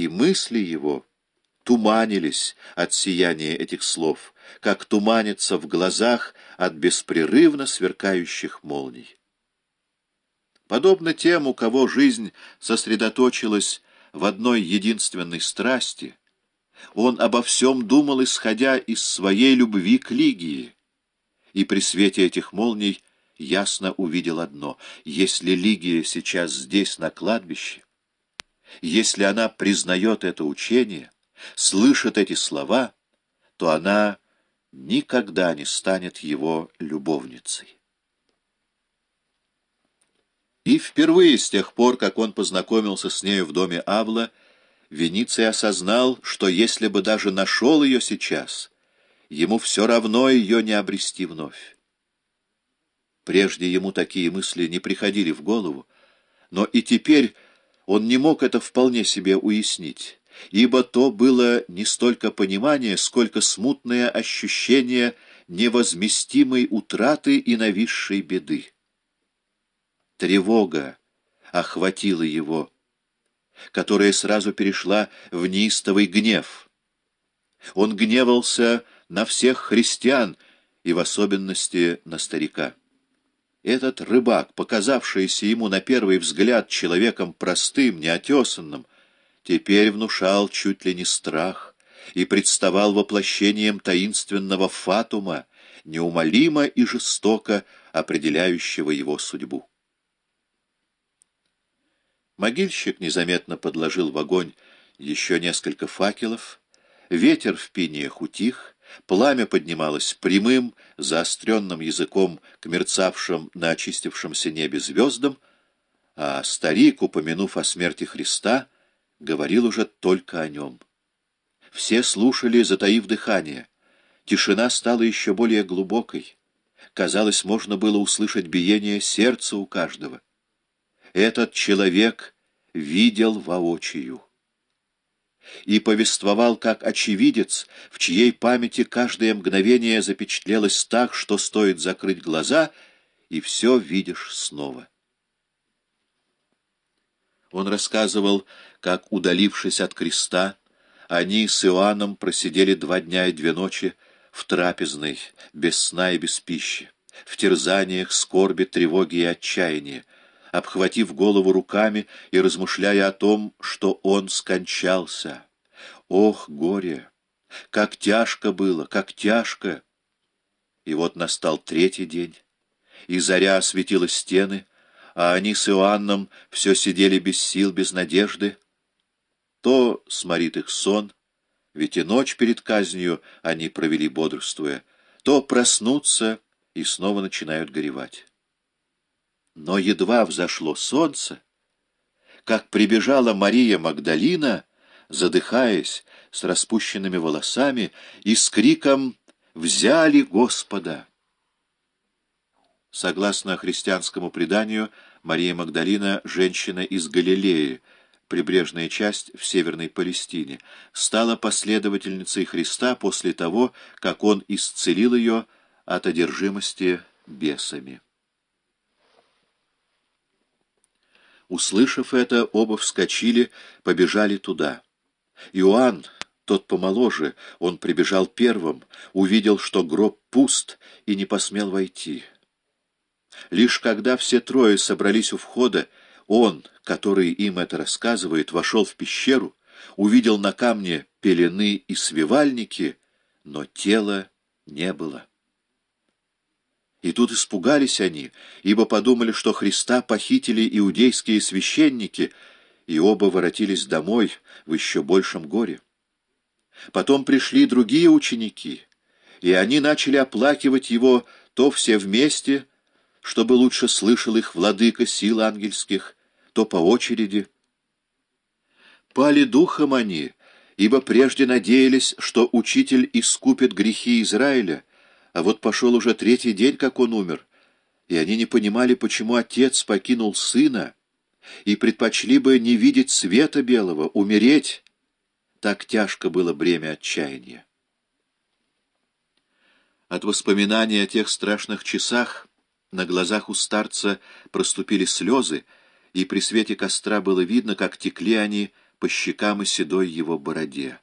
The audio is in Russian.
и мысли его туманились от сияния этих слов, как туманится в глазах от беспрерывно сверкающих молний. Подобно тем, у кого жизнь сосредоточилась в одной единственной страсти, он обо всем думал, исходя из своей любви к Лигии, и при свете этих молний ясно увидел одно — если Лигия сейчас здесь, на кладбище, если она признает это учение, слышит эти слова, то она никогда не станет его любовницей. И впервые с тех пор, как он познакомился с нею в доме Авла, Вениций осознал, что если бы даже нашел ее сейчас, ему все равно ее не обрести вновь. Прежде ему такие мысли не приходили в голову, но и теперь он не мог это вполне себе уяснить, ибо то было не столько понимание, сколько смутное ощущение невозместимой утраты и нависшей беды. Тревога охватила его, которая сразу перешла в неистовый гнев. Он гневался на всех христиан и в особенности на старика. Этот рыбак, показавшийся ему на первый взгляд человеком простым, неотесанным, теперь внушал чуть ли не страх и представал воплощением таинственного фатума, неумолимо и жестоко определяющего его судьбу. Могильщик незаметно подложил в огонь еще несколько факелов, ветер в пиниях утих, Пламя поднималось прямым, заостренным языком к мерцавшим на очистившемся небе звездам, а старик, упомянув о смерти Христа, говорил уже только о нем. Все слушали, затаив дыхание. Тишина стала еще более глубокой. Казалось, можно было услышать биение сердца у каждого. Этот человек видел воочию и повествовал как очевидец, в чьей памяти каждое мгновение запечатлелось так, что стоит закрыть глаза, и все видишь снова. Он рассказывал, как, удалившись от креста, они с Иоанном просидели два дня и две ночи в трапезной, без сна и без пищи, в терзаниях, скорби, тревоге и отчаянии, обхватив голову руками и размышляя о том, что он скончался. Ох, горе! Как тяжко было, как тяжко! И вот настал третий день, и заря осветила стены, а они с Иоанном все сидели без сил, без надежды. То сморит их сон, ведь и ночь перед казнью они провели бодрствуя, то проснутся и снова начинают горевать. Но едва взошло солнце, как прибежала Мария Магдалина, задыхаясь, с распущенными волосами, и с криком «Взяли Господа!». Согласно христианскому преданию, Мария Магдалина — женщина из Галилеи, прибрежная часть в Северной Палестине, стала последовательницей Христа после того, как он исцелил ее от одержимости бесами. Услышав это, оба вскочили, побежали туда. Иоанн, тот помоложе, он прибежал первым, увидел, что гроб пуст, и не посмел войти. Лишь когда все трое собрались у входа, он, который им это рассказывает, вошел в пещеру, увидел на камне пелены и свивальники, но тела не было. И тут испугались они, ибо подумали, что Христа похитили иудейские священники, и оба воротились домой в еще большем горе. Потом пришли другие ученики, и они начали оплакивать его то все вместе, чтобы лучше слышал их владыка сил ангельских, то по очереди. Пали духом они, ибо прежде надеялись, что учитель искупит грехи Израиля, а вот пошел уже третий день, как он умер, и они не понимали, почему отец покинул сына, и предпочли бы не видеть света белого, умереть. Так тяжко было бремя отчаяния. От воспоминания о тех страшных часах на глазах у старца проступили слезы, и при свете костра было видно, как текли они по щекам и седой его бороде.